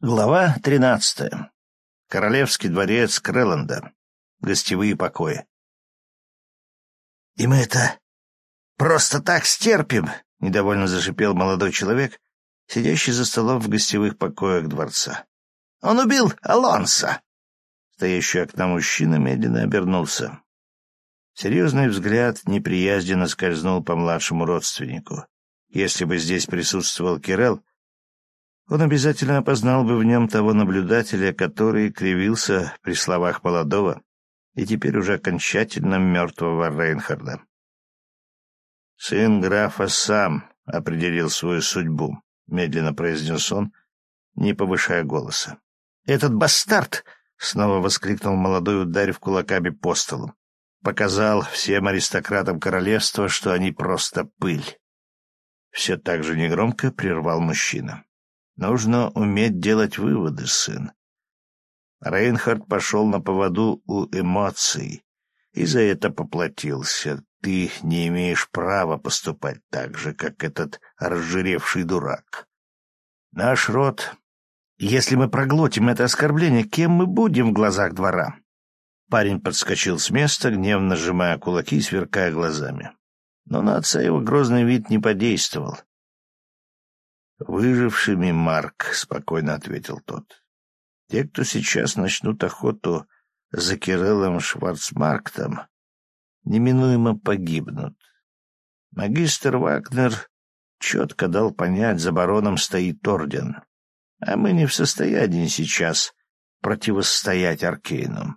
Глава тринадцатая. Королевский дворец Крэлленда. Гостевые покои. «И мы это просто так стерпим!» — недовольно зашипел молодой человек, сидящий за столом в гостевых покоях дворца. «Он убил Алонса!» Стоящий окна мужчина медленно обернулся. Серьезный взгляд неприязненно скользнул по младшему родственнику. Если бы здесь присутствовал Кирелл, он обязательно опознал бы в нем того наблюдателя, который кривился при словах молодого и теперь уже окончательно мертвого Рейнхарда. «Сын графа сам определил свою судьбу», — медленно произнес он, не повышая голоса. «Этот бастард!» — снова воскликнул молодой, ударив кулаками по столу. Показал всем аристократам королевства, что они просто пыль. Все так же негромко прервал мужчина. Нужно уметь делать выводы, сын. Рейнхард пошел на поводу у эмоций и за это поплатился. Ты не имеешь права поступать так же, как этот разжиревший дурак. Наш род... Если мы проглотим это оскорбление, кем мы будем в глазах двора? Парень подскочил с места, гневно сжимая кулаки и сверкая глазами. Но на отца его грозный вид не подействовал. «Выжившими, Марк», — спокойно ответил тот. «Те, кто сейчас начнут охоту за Кириллом Шварцмарктом, неминуемо погибнут. Магистр Вагнер четко дал понять, за бароном стоит орден, а мы не в состоянии сейчас противостоять Аркейну.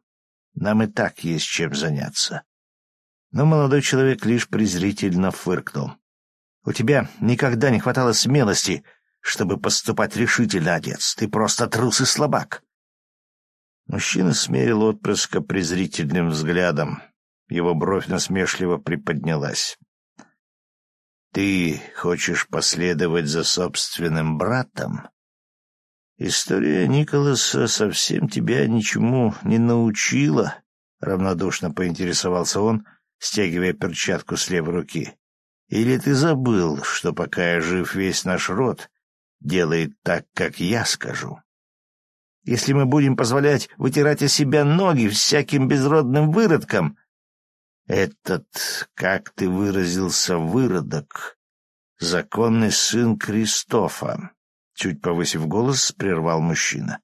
Нам и так есть чем заняться». Но молодой человек лишь презрительно фыркнул. У тебя никогда не хватало смелости, чтобы поступать решительно, отец. Ты просто трус и слабак. Мужчина смерил отпрыска презрительным взглядом. Его бровь насмешливо приподнялась. «Ты хочешь последовать за собственным братом?» «История Николаса совсем тебя ничему не научила», — равнодушно поинтересовался он, стягивая перчатку с левой руки. Или ты забыл, что пока я жив, весь наш род делает так, как я скажу? Если мы будем позволять вытирать о себя ноги всяким безродным выродкам... Этот, как ты выразился, выродок, законный сын Кристофа, чуть повысив голос, прервал мужчина.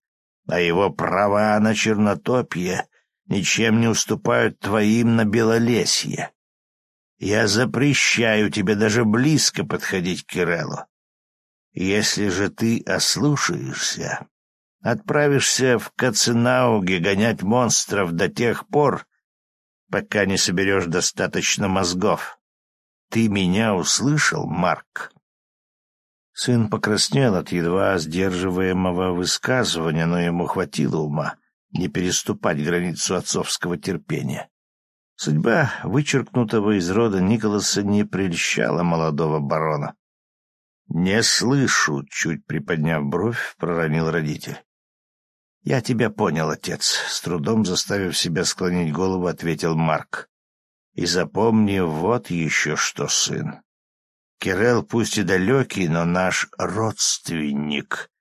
А его права на чернотопье ничем не уступают твоим на белолесье. Я запрещаю тебе даже близко подходить к Киреллу. Если же ты ослушаешься, отправишься в Каценауге гонять монстров до тех пор, пока не соберешь достаточно мозгов. Ты меня услышал, Марк?» Сын покраснел от едва сдерживаемого высказывания, но ему хватило ума не переступать границу отцовского терпения. Судьба вычеркнутого из рода Николаса не прельщала молодого барона. «Не слышу», — чуть приподняв бровь, проронил родитель. «Я тебя понял, отец», — с трудом заставив себя склонить голову, ответил Марк. «И запомни вот еще что, сын. Кирелл пусть и далекий, но наш родственник.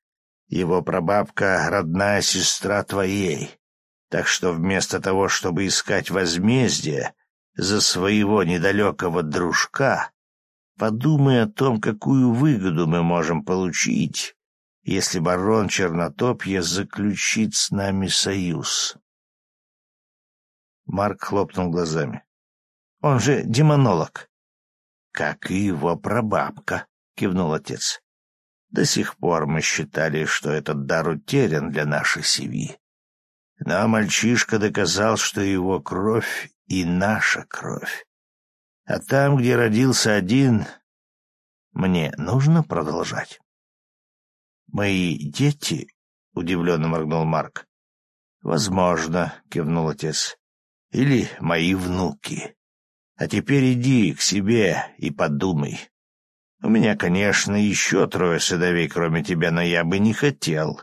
Его прабабка — родная сестра твоей. Так что вместо того, чтобы искать возмездие за своего недалекого дружка, подумай о том, какую выгоду мы можем получить, если барон Чернотопья заключит с нами союз. Марк хлопнул глазами. Он же демонолог. Как и его прабабка, кивнул отец. До сих пор мы считали, что этот дар утерян для нашей семьи. Но мальчишка доказал, что его кровь и наша кровь. А там, где родился один, мне нужно продолжать. «Мои дети?» — удивленно моргнул Марк. «Возможно», — кивнул отец. «Или мои внуки. А теперь иди к себе и подумай. У меня, конечно, еще трое сыновей, кроме тебя, но я бы не хотел,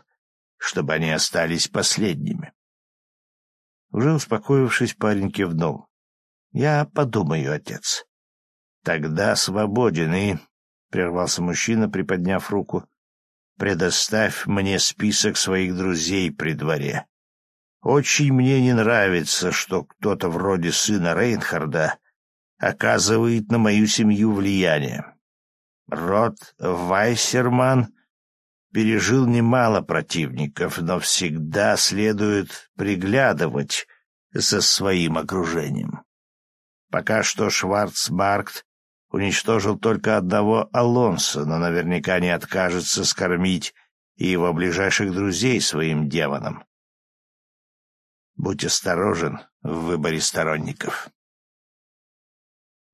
чтобы они остались последними». Уже успокоившись, парень кивнул. «Я подумаю, отец». «Тогда свободен и...» — прервался мужчина, приподняв руку. предоставь мне список своих друзей при дворе. Очень мне не нравится, что кто-то вроде сына Рейнхарда оказывает на мою семью влияние. Род Вайсерман пережил немало противников, но всегда следует приглядывать за своим окружением. Пока что Шварцбаркт уничтожил только одного Алонса, но наверняка не откажется скормить и его ближайших друзей своим демонам. Будь осторожен в выборе сторонников.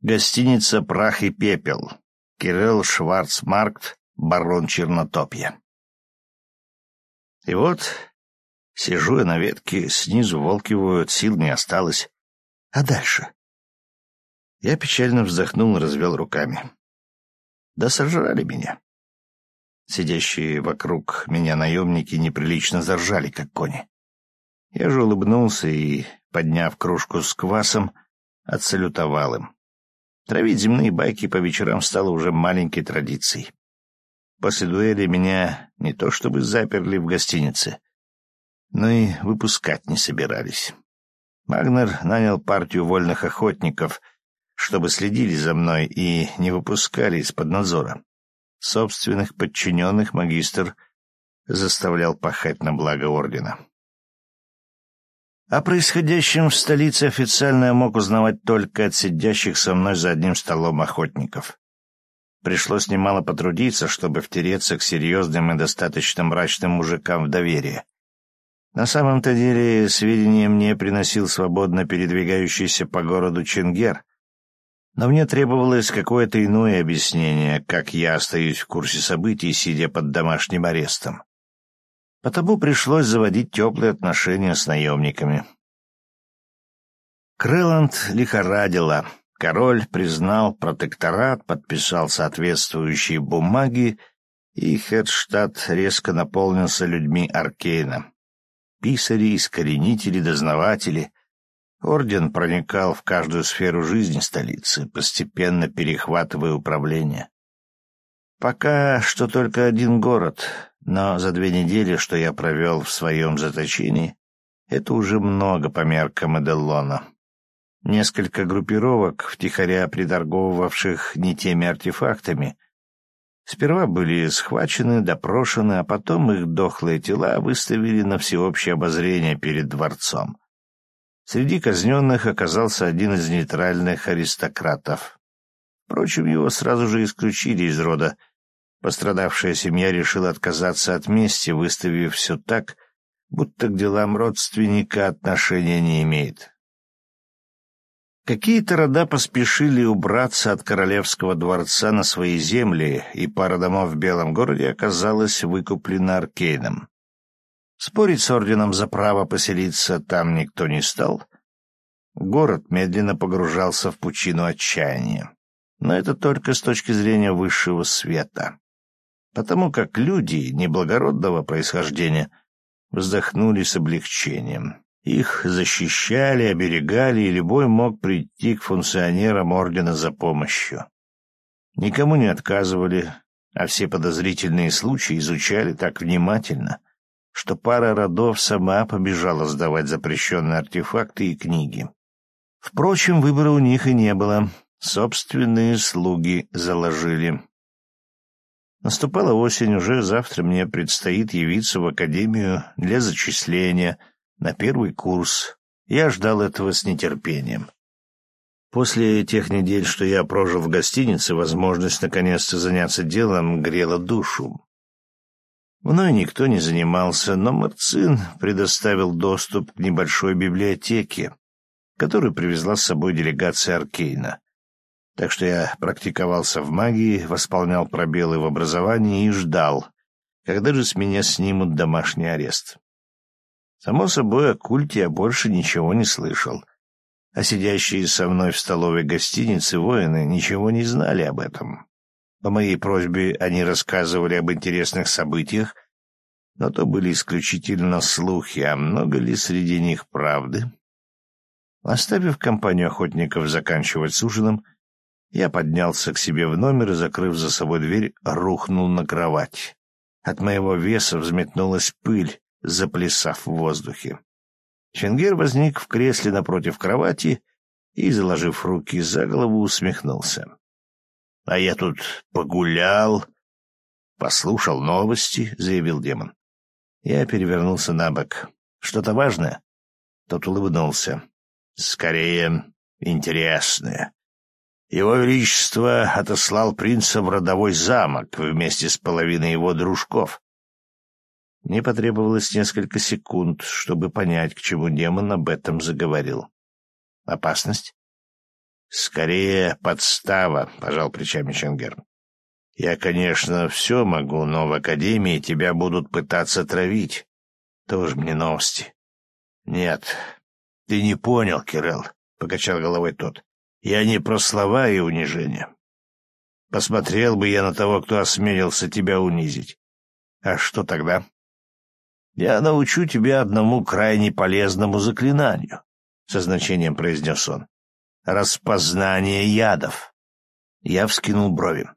Гостиница «Прах и пепел». Кирилл Шварцмаркт, барон Чернотопья. И вот сижу я на ветке, снизу волки воют, сил не осталось. А дальше? Я печально вздохнул и развел руками. Да сожрали меня. Сидящие вокруг меня наемники неприлично заржали, как кони. Я же улыбнулся и, подняв кружку с квасом, отсалютовал им. Травить земные байки по вечерам стало уже маленькой традицией. После дуэли меня не то чтобы заперли в гостинице, но и выпускать не собирались. Магнер нанял партию вольных охотников, чтобы следили за мной и не выпускали из-под надзора. Собственных подчиненных магистр заставлял пахать на благо ордена. О происходящем в столице официально я мог узнавать только от сидящих со мной за одним столом охотников. Пришлось немало потрудиться, чтобы втереться к серьезным и достаточно мрачным мужикам в доверие. На самом-то деле сведения мне приносил свободно передвигающийся по городу Чингер, но мне требовалось какое-то иное объяснение, как я остаюсь в курсе событий, сидя под домашним арестом. Потому пришлось заводить теплые отношения с наемниками. Крэланд лихорадила, Король признал протекторат, подписал соответствующие бумаги, и Хедштадт резко наполнился людьми Аркейна. Писари, искоренители, дознаватели. Орден проникал в каждую сферу жизни столицы, постепенно перехватывая управление. Пока что только один город, но за две недели, что я провел в своем заточении, это уже много по меркам Эделлона. Несколько группировок, втихаря приторговывавших не теми артефактами, сперва были схвачены, допрошены, а потом их дохлые тела выставили на всеобщее обозрение перед дворцом. Среди казненных оказался один из нейтральных аристократов. Впрочем, его сразу же исключили из рода. Пострадавшая семья решила отказаться от мести, выставив все так, будто к делам родственника отношения не имеет. Какие-то рода поспешили убраться от королевского дворца на свои земли, и пара домов в Белом городе оказалась выкуплена Аркейном. Спорить с орденом за право поселиться там никто не стал. Город медленно погружался в пучину отчаяния. Но это только с точки зрения высшего света. Потому как люди неблагородного происхождения вздохнули с облегчением. Их защищали, оберегали, и любой мог прийти к функционерам ордена за помощью. Никому не отказывали, а все подозрительные случаи изучали так внимательно, что пара родов сама побежала сдавать запрещенные артефакты и книги. Впрочем, выбора у них и не было. Собственные слуги заложили. Наступала осень, уже завтра мне предстоит явиться в академию для зачисления — на первый курс. Я ждал этого с нетерпением. После тех недель, что я прожил в гостинице, возможность наконец-то заняться делом грела душу. Мной никто не занимался, но Марцин предоставил доступ к небольшой библиотеке, которую привезла с собой делегация Аркейна. Так что я практиковался в магии, восполнял пробелы в образовании и ждал, когда же с меня снимут домашний арест. Само собой, о культе я больше ничего не слышал. А сидящие со мной в столовой гостиницы воины ничего не знали об этом. По моей просьбе они рассказывали об интересных событиях, но то были исключительно слухи, а много ли среди них правды? Оставив компанию охотников заканчивать с ужином, я поднялся к себе в номер и, закрыв за собой дверь, рухнул на кровать. От моего веса взметнулась пыль, заплясав в воздухе. Ченгер возник в кресле напротив кровати и, заложив руки за голову, усмехнулся. — А я тут погулял, послушал новости, — заявил демон. Я перевернулся на бок. — Что-то важное? Тот улыбнулся. — Скорее, интересное. Его Величество отослал принца в родовой замок вместе с половиной его дружков. Мне потребовалось несколько секунд, чтобы понять, к чему демон об этом заговорил. Опасность? Скорее, подстава, — пожал плечами Ченгер. Я, конечно, все могу, но в Академии тебя будут пытаться травить. Тоже мне новости. Нет, ты не понял, Кирилл, — покачал головой тот. Я не про слова и унижение. Посмотрел бы я на того, кто осмелился тебя унизить. А что тогда? Я научу тебя одному крайне полезному заклинанию, — со значением произнес он. Распознание ядов. Я вскинул брови.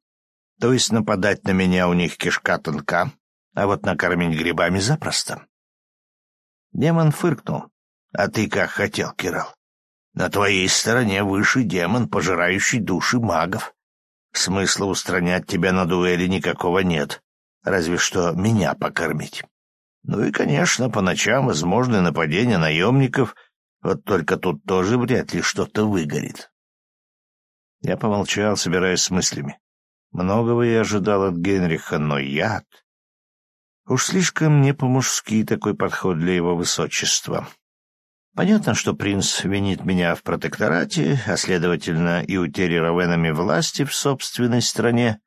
То есть нападать на меня у них кишка тонка, а вот накормить грибами запросто. Демон фыркнул. — А ты как хотел, Кирилл? На твоей стороне высший демон, пожирающий души магов. Смысла устранять тебя на дуэли никакого нет, разве что меня покормить. Ну и, конечно, по ночам возможны нападения наемников, вот только тут тоже вряд ли что-то выгорит. Я помолчал, собираясь с мыслями. Многого я ожидал от Генриха, но яд... Уж слишком не по-мужски такой подход для его высочества. Понятно, что принц винит меня в протекторате, а, следовательно, и утере Равенами власти в собственной стране,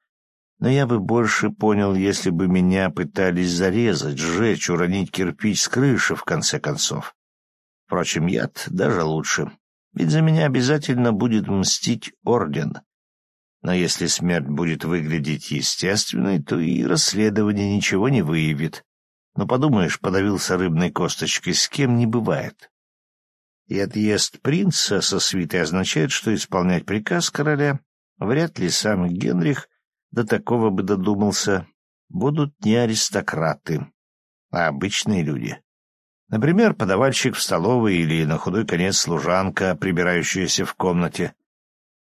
но я бы больше понял, если бы меня пытались зарезать, сжечь, уронить кирпич с крыши, в конце концов. Впрочем, яд даже лучше, ведь за меня обязательно будет мстить орден. Но если смерть будет выглядеть естественной, то и расследование ничего не выявит. Но подумаешь, подавился рыбной косточкой, с кем не бывает. И отъезд принца со свитой означает, что исполнять приказ короля вряд ли сам Генрих до такого бы додумался. Будут не аристократы, а обычные люди. Например, подавальщик в столовой или, на худой конец, служанка, прибирающаяся в комнате.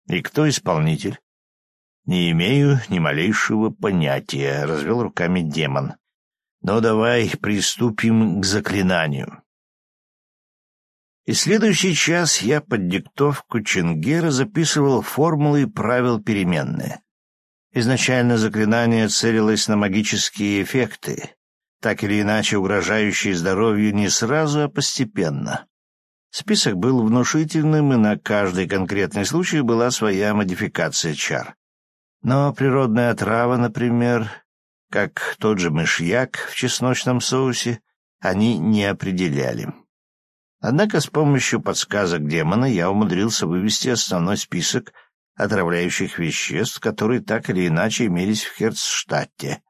И кто исполнитель? Не имею ни малейшего понятия, — развел руками демон. Но давай приступим к заклинанию. И следующий час я под диктовку Ченгера записывал формулы и правил переменные. Изначально заклинание целилось на магические эффекты, так или иначе угрожающие здоровью не сразу, а постепенно. Список был внушительным, и на каждый конкретный случай была своя модификация чар. Но природная отрава, например, как тот же мышьяк в чесночном соусе, они не определяли. Однако с помощью подсказок демона я умудрился вывести основной список отравляющих веществ, которые так или иначе имелись в Херцштадте.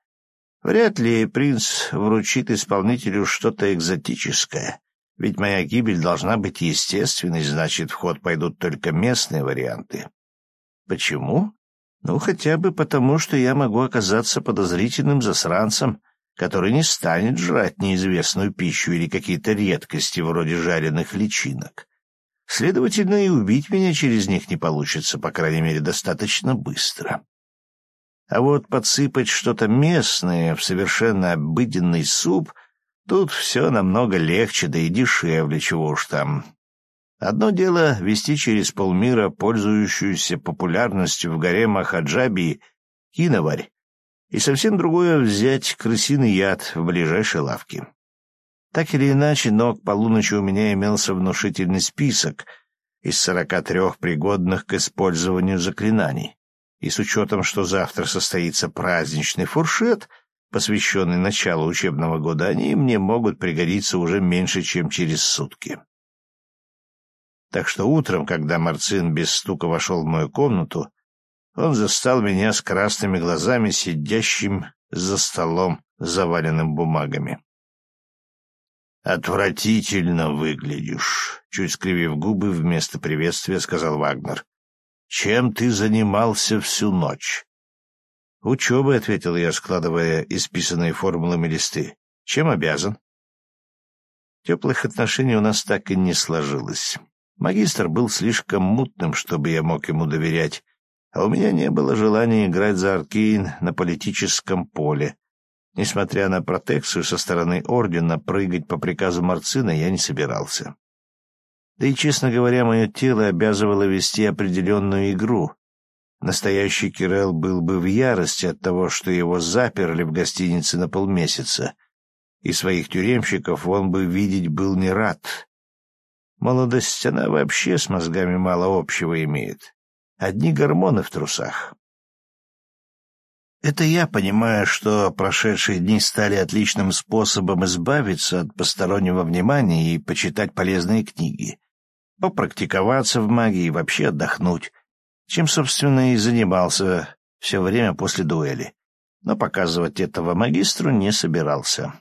Вряд ли принц вручит исполнителю что-то экзотическое, ведь моя гибель должна быть естественной, значит, в ход пойдут только местные варианты. Почему? Ну, хотя бы потому, что я могу оказаться подозрительным засранцем, который не станет жрать неизвестную пищу или какие-то редкости вроде жареных личинок. Следовательно, и убить меня через них не получится, по крайней мере, достаточно быстро. А вот подсыпать что-то местное в совершенно обыденный суп — тут все намного легче, да и дешевле, чего уж там. Одно дело вести через полмира пользующуюся популярностью в горе Махаджаби киноварь, и совсем другое взять крысиный яд в ближайшей лавке. Так или иначе, но к полуночи у меня имелся внушительный список из сорока трех пригодных к использованию заклинаний. И с учетом, что завтра состоится праздничный фуршет, посвященный началу учебного года, они мне могут пригодиться уже меньше, чем через сутки. Так что утром, когда Марцин без стука вошел в мою комнату, он застал меня с красными глазами, сидящим за столом, заваленным бумагами. «Отвратительно выглядишь», — чуть скривив губы вместо приветствия, сказал Вагнер. «Чем ты занимался всю ночь?» «Учебой», — ответил я, складывая исписанные формулами листы. «Чем обязан?» Теплых отношений у нас так и не сложилось. Магистр был слишком мутным, чтобы я мог ему доверять, а у меня не было желания играть за Аркейн на политическом поле. Несмотря на протекцию со стороны Ордена, прыгать по приказу Марцина я не собирался. Да и, честно говоря, мое тело обязывало вести определенную игру. Настоящий Кирелл был бы в ярости от того, что его заперли в гостинице на полмесяца, и своих тюремщиков он бы видеть был не рад. Молодость она вообще с мозгами мало общего имеет. Одни гормоны в трусах. Это я понимаю, что прошедшие дни стали отличным способом избавиться от постороннего внимания и почитать полезные книги попрактиковаться в магии и вообще отдохнуть, чем, собственно, и занимался все время после дуэли. Но показывать этого магистру не собирался.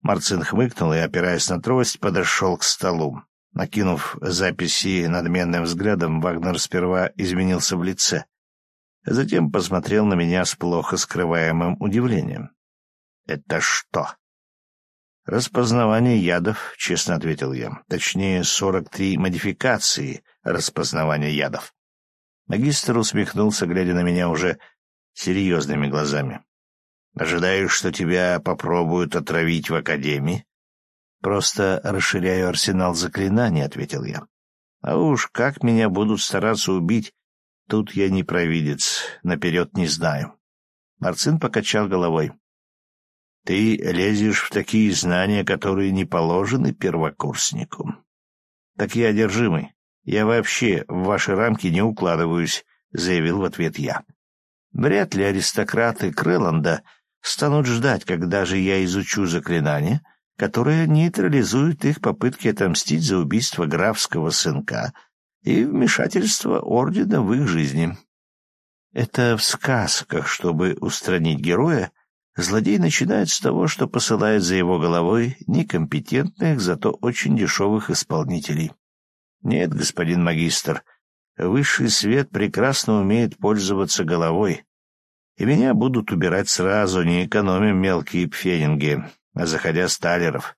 Марцин хмыкнул и, опираясь на трость, подошел к столу. Накинув записи надменным взглядом, Вагнер сперва изменился в лице, затем посмотрел на меня с плохо скрываемым удивлением. «Это что?» «Распознавание ядов», — честно ответил я. Точнее, сорок три модификации распознавания ядов. Магистр усмехнулся, глядя на меня уже серьезными глазами. «Ожидаешь, что тебя попробуют отравить в Академии?» «Просто расширяю арсенал заклинаний», — ответил я. «А уж как меня будут стараться убить, тут я не провидец, наперед не знаю». Марцин покачал головой. Ты лезешь в такие знания, которые не положены первокурснику. Так я одержимый. Я вообще в ваши рамки не укладываюсь, — заявил в ответ я. Вряд ли аристократы Крэланда станут ждать, когда же я изучу заклинание, которое нейтрализует их попытки отомстить за убийство графского сынка и вмешательство ордена в их жизни. Это в сказках, чтобы устранить героя, Злодей начинает с того, что посылает за его головой некомпетентных, зато очень дешевых исполнителей. Нет, господин магистр, высший свет прекрасно умеет пользоваться головой, и меня будут убирать сразу, не экономя мелкие пфенинги, а заходя с талеров.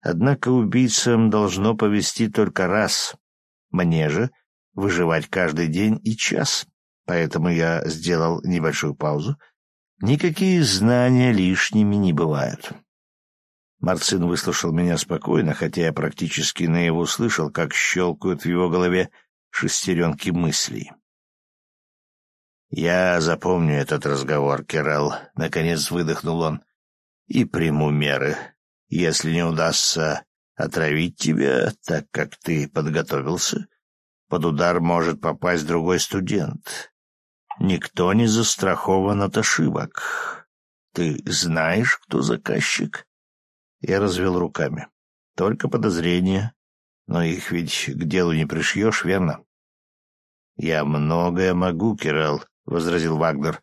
Однако убийцам должно повести только раз. Мне же выживать каждый день и час. Поэтому я сделал небольшую паузу — Никакие знания лишними не бывают. Марцин выслушал меня спокойно, хотя я практически наяву слышал, как щелкают в его голове шестеренки мыслей. «Я запомню этот разговор, Керал», — наконец выдохнул он, — «и приму меры. Если не удастся отравить тебя, так как ты подготовился, под удар может попасть другой студент, Никто не застрахован от ошибок. Ты знаешь, кто заказчик? Я развел руками. Только подозрения. Но их ведь к делу не пришьешь, верно? Я многое могу, Кирилл, — возразил Вагнер.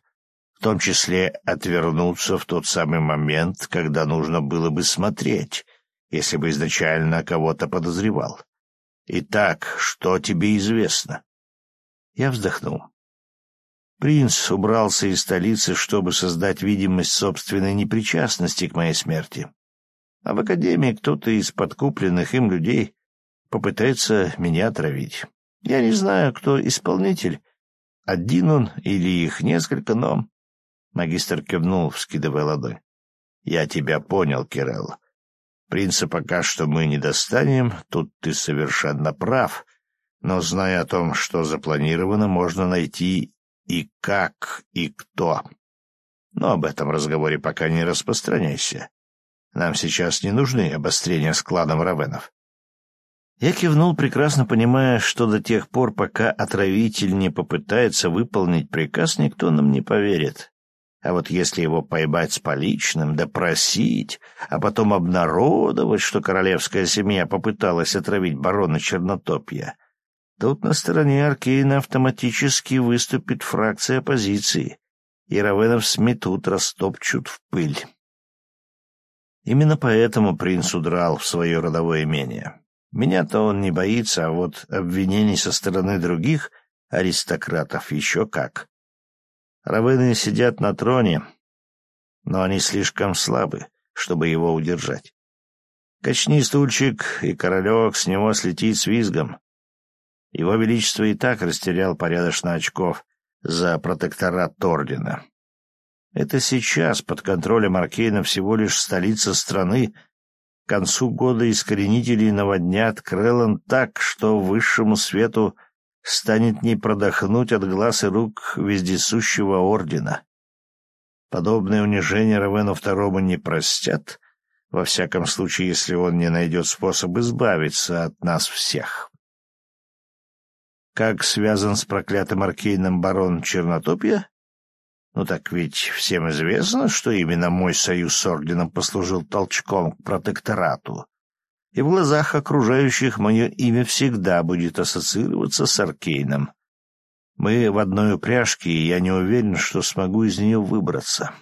В том числе отвернуться в тот самый момент, когда нужно было бы смотреть, если бы изначально кого-то подозревал. Итак, что тебе известно? Я вздохнул. Принц убрался из столицы, чтобы создать видимость собственной непричастности к моей смерти. А в Академии кто-то из подкупленных им людей попытается меня отравить. Я не знаю, кто исполнитель. Один он или их несколько, но... Магистр кивнул, вскидывая ладонь. — Я тебя понял, Кирелл. Принца пока что мы не достанем, тут ты совершенно прав, но, зная о том, что запланировано, можно найти и как, и кто. Но об этом разговоре пока не распространяйся. Нам сейчас не нужны обострения с кладом Равенов. Я кивнул, прекрасно понимая, что до тех пор, пока отравитель не попытается выполнить приказ, никто нам не поверит. А вот если его поймать с поличным, допросить, а потом обнародовать, что королевская семья попыталась отравить барона Чернотопья, Тут на стороне Аркейна автоматически выступит фракция оппозиции, и Равенов сметут, растопчут в пыль. Именно поэтому принц удрал в свое родовое имение. Меня-то он не боится, а вот обвинений со стороны других аристократов еще как. Равыны сидят на троне, но они слишком слабы, чтобы его удержать. Качни стульчик, и королек с него слетит с визгом. Его Величество и так растерял порядочно очков за протекторат ордена. Это сейчас под контролем Аркейна всего лишь столица страны. К концу года искоренители наводнят Крэллан так, что высшему свету станет не продохнуть от глаз и рук вездесущего ордена. Подобное унижение Равену Второму не простят, во всяком случае, если он не найдет способ избавиться от нас всех. Как связан с проклятым Аркейном барон Чернотопья? Ну так ведь всем известно, что именно мой союз с орденом послужил толчком к протекторату. И в глазах окружающих мое имя всегда будет ассоциироваться с Аркейном. Мы в одной упряжке, и я не уверен, что смогу из нее выбраться.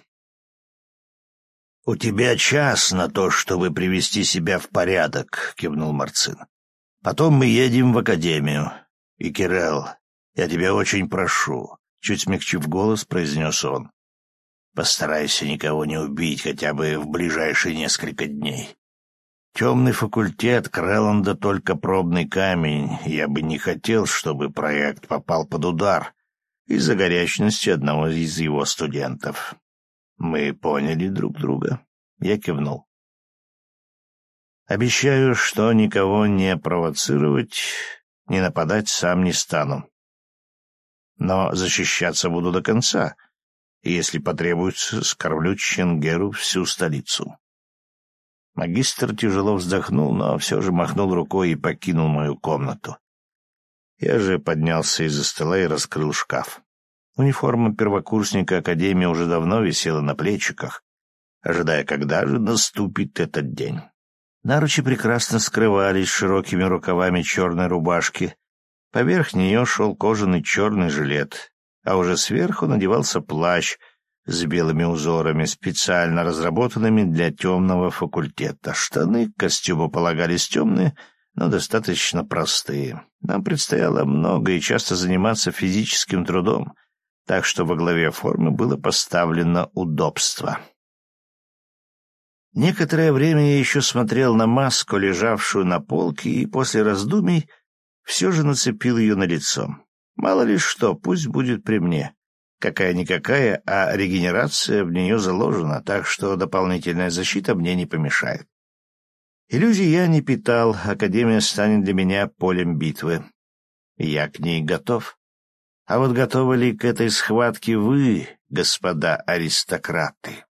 — У тебя час на то, чтобы привести себя в порядок, — кивнул Марцин. — Потом мы едем в академию. И, Кирелл, я тебя очень прошу, Чуть смягчив голос, произнес он. «Постарайся никого не убить хотя бы в ближайшие несколько дней. Темный факультет Крэлланда только пробный камень. Я бы не хотел, чтобы проект попал под удар из-за горячности одного из его студентов. Мы поняли друг друга?» Я кивнул. «Обещаю, что никого не провоцировать, не нападать сам не стану но защищаться буду до конца, если потребуется, скормлю Ченгеру всю столицу. Магистр тяжело вздохнул, но все же махнул рукой и покинул мою комнату. Я же поднялся из-за стола и раскрыл шкаф. Униформа первокурсника Академии уже давно висела на плечиках, ожидая, когда же наступит этот день. Наручи прекрасно скрывались широкими рукавами черной рубашки, Поверх нее шел кожаный черный жилет, а уже сверху надевался плащ с белыми узорами, специально разработанными для темного факультета. Штаны к костюму полагались темные, но достаточно простые. Нам предстояло много и часто заниматься физическим трудом, так что во главе формы было поставлено удобство. Некоторое время я еще смотрел на маску, лежавшую на полке, и после раздумий все же нацепил ее на лицо. Мало ли что, пусть будет при мне. Какая-никакая, а регенерация в нее заложена, так что дополнительная защита мне не помешает. Иллюзий я не питал, Академия станет для меня полем битвы. Я к ней готов. А вот готовы ли к этой схватке вы, господа аристократы?